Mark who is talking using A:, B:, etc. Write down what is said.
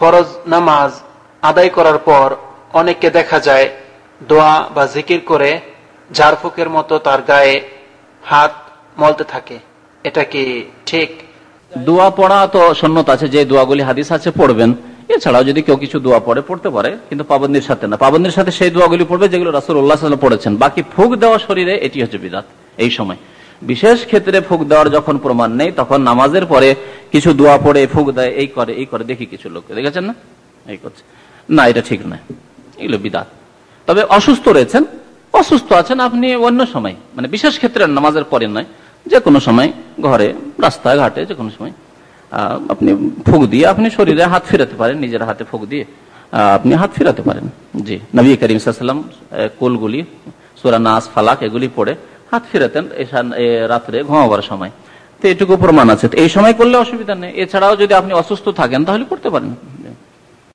A: ফরজ নামাজ আদায় করার পর অনেককে দেখা যায় দোয়া বা জিকির করে ঝাড়ফুকের মতো তার গায়ে হাত মলতে থাকে। এটা কি ঠিক?
B: দোয়া পড়া তো সন্ন্যত আছে, যে দোয়াগুলি হাদিস আছে পড়বেন। এছাড়াও যদি কেউ কিছু দোয়া পড়ে, পড়তে পারে, কিন্তু পাবন্দির সাথে না। পাবন্দির সাথে সেই দোয়াগুলি পড়বে যেগুলো রাসুল উল্লাহ পড়েছেন। বাকি ফুক দেওয়া শরীরে এটি হচ্ছে বিদাত, এই সময়। বিশেষ ক্ষেত্রে ফুক দেওয়ার যখন প্রমাণ নেই, তখন নামাজের পরে কিছু দোয়া পড়ে, ফুক দেয়, এই করে এই করে, দেখি কিছু লোক। দেখেছেন না? এই করছে। না, এটা ঠিক নয়। এগুলো বিদাত। তবে অসুস্থ রয়েছেন, অসুস্থ আছেন আপনি অন্য সময়। মানে বিশেষ ক্ষেত্রে নামাজের পরে নয়। যে কোনো সময় ঘরে রাস্তায় ঘাটে যে কোনো সময় আপনি ফুক দিয়ে আপনি শরীরে হাত ফিরাতে পারেন, নিজের হাতে ফুক দিয়ে আপনি হাত ফিরাতে পারেন। জি। নবী করিম সাল্লাম কোলগুলি, সুরা নাস, ফালাক, এগুলি পড়ে হাত ফিরাতেন রাত্রে ঘুমাবার সময়। তো এটুকু প্রমাণ আছে। এই সময় করলে অসুবিধা নেই। এছাড়াও যদি আপনি অসুস্থ থাকেন, তাহলে করতে পারেন।